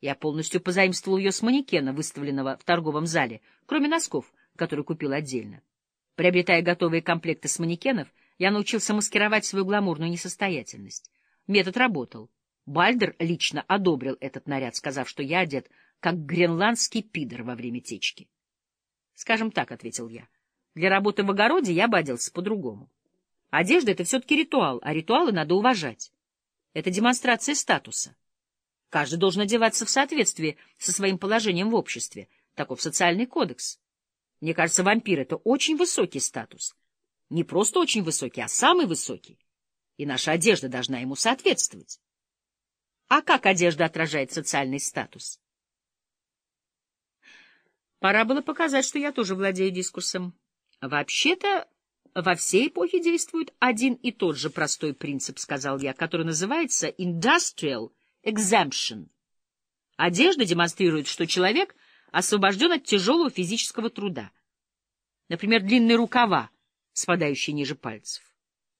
Я полностью позаимствовал ее с манекена, выставленного в торговом зале, кроме носков, которые купил отдельно. Приобретая готовые комплекты с манекенов, я научился маскировать свою гламурную несостоятельность. Метод работал. Бальдер лично одобрил этот наряд, сказав, что я одет как гренландский пидор во время течки. — Скажем так, — ответил я, — для работы в огороде я бы оделся по-другому. Одежда — это все-таки ритуал, а ритуалы надо уважать. Это демонстрация статуса. Каждый должен одеваться в соответствии со своим положением в обществе. Таков социальный кодекс. Мне кажется, вампир — это очень высокий статус. Не просто очень высокий, а самый высокий. И наша одежда должна ему соответствовать. А как одежда отражает социальный статус? Пора было показать, что я тоже владею дискурсом. Вообще-то, во всей эпохе действует один и тот же простой принцип, сказал я, который называется industrial exemption. Одежда демонстрирует, что человек освобожден от тяжелого физического труда. Например, длинные рукава, спадающие ниже пальцев.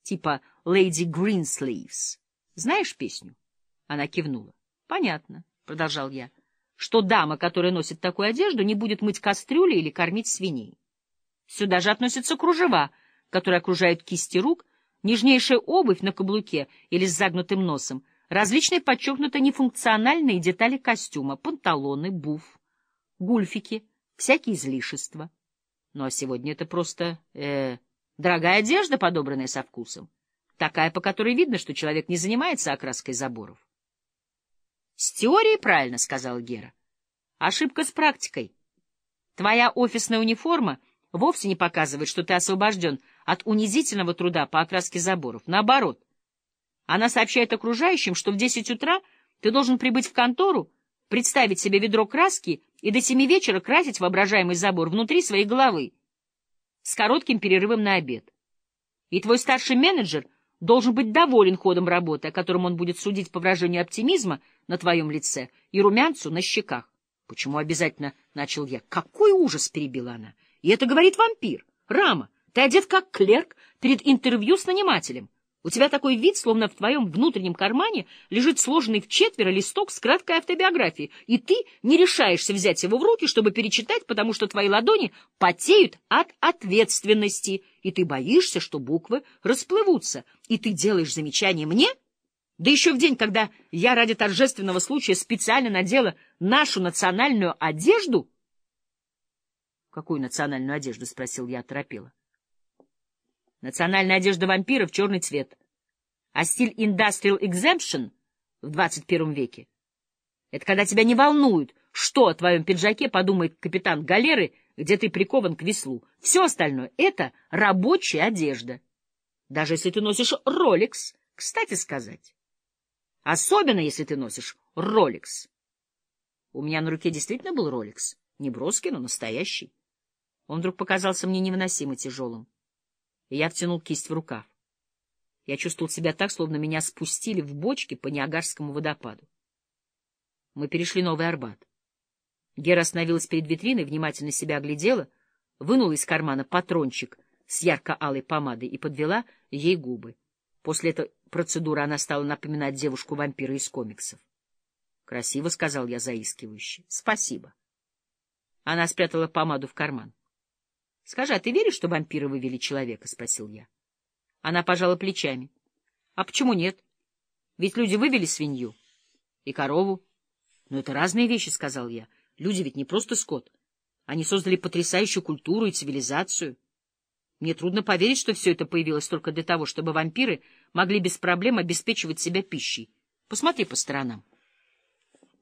Типа «Lady Greensleeves». Знаешь песню? Она кивнула. — Понятно, — продолжал я, — что дама, которая носит такую одежду, не будет мыть кастрюли или кормить свиней. Сюда же относятся кружева, которые окружают кисти рук, нежнейшая обувь на каблуке или с загнутым носом, различные подчеркнуто нефункциональные детали костюма, панталоны, буф, гульфики, всякие излишества. Ну а сегодня это просто, э, дорогая одежда, подобранная со вкусом. Такая, по которой видно, что человек не занимается окраской заборов. — С теорией правильно, — сказал Гера. — Ошибка с практикой. Твоя офисная униформа вовсе не показывает, что ты освобожден от унизительного труда по окраске заборов. Наоборот. Она сообщает окружающим, что в десять утра ты должен прибыть в контору, представить себе ведро краски и до семи вечера красить воображаемый забор внутри своей головы с коротким перерывом на обед. И твой старший менеджер должен быть доволен ходом работы, о котором он будет судить по выражению оптимизма на твоем лице и румянцу на щеках. — Почему обязательно? — начал я. — Какой ужас! — перебила она. — И это говорит вампир. Рама, ты одет как клерк перед интервью с нанимателем. У тебя такой вид, словно в твоем внутреннем кармане лежит сложенный в четверо листок с краткой автобиографией, и ты не решаешься взять его в руки, чтобы перечитать, потому что твои ладони потеют от ответственности, и ты боишься, что буквы расплывутся, и ты делаешь замечание мне, да еще в день, когда я ради торжественного случая специально надела нашу национальную одежду. — Какую национальную одежду? — спросил я, оторопела. Национальная одежда вампиров — черный цвет. А стиль Industrial Exemption в 21 веке — это когда тебя не волнует, что о твоем пиджаке подумает капитан галеры, где ты прикован к веслу. Все остальное — это рабочая одежда. Даже если ты носишь Rolex, кстати сказать. Особенно, если ты носишь Rolex. У меня на руке действительно был Rolex. Не броский, но настоящий. Он вдруг показался мне невыносимо тяжелым и я втянул кисть в рукав. Я чувствовал себя так, словно меня спустили в бочке по Ниагарскому водопаду. Мы перешли Новый Арбат. Гера остановилась перед витриной, внимательно себя оглядела, вынула из кармана патрончик с ярко-алой помадой и подвела ей губы. После этой процедуры она стала напоминать девушку-вампира из комиксов. — Красиво, — сказал я заискивающе. — Спасибо. Она спрятала помаду в карман. — Скажи, а ты веришь, что вампиры вывели человека? — спросил я. Она пожала плечами. — А почему нет? Ведь люди вывели свинью. И корову. — Но это разные вещи, — сказал я. Люди ведь не просто скот. Они создали потрясающую культуру и цивилизацию. Мне трудно поверить, что все это появилось только для того, чтобы вампиры могли без проблем обеспечивать себя пищей. Посмотри по сторонам.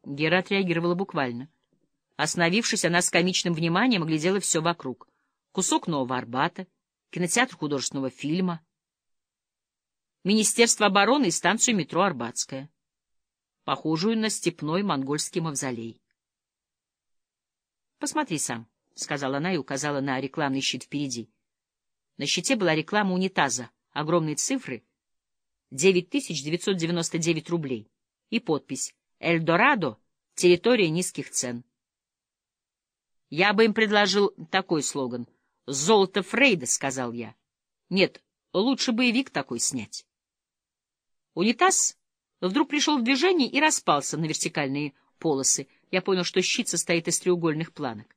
Гера отреагировала буквально. Остановившись, она с комичным вниманием оглядела все вокруг — кусок Нового Арбата, кинотеатр художественного фильма, Министерство обороны и станцию метро Арбатская, похожую на степной монгольский мавзолей. «Посмотри сам», — сказала она и указала на рекламный щит впереди. На щите была реклама унитаза, огромные цифры — 9999 рублей, и подпись «Эльдорадо. Территория низких цен». Я бы им предложил такой слоган — Золото Фрейда, — сказал я. Нет, лучше боевик такой снять. Унитаз вдруг пришел в движение и распался на вертикальные полосы, я понял, что щит состоит из треугольных планок.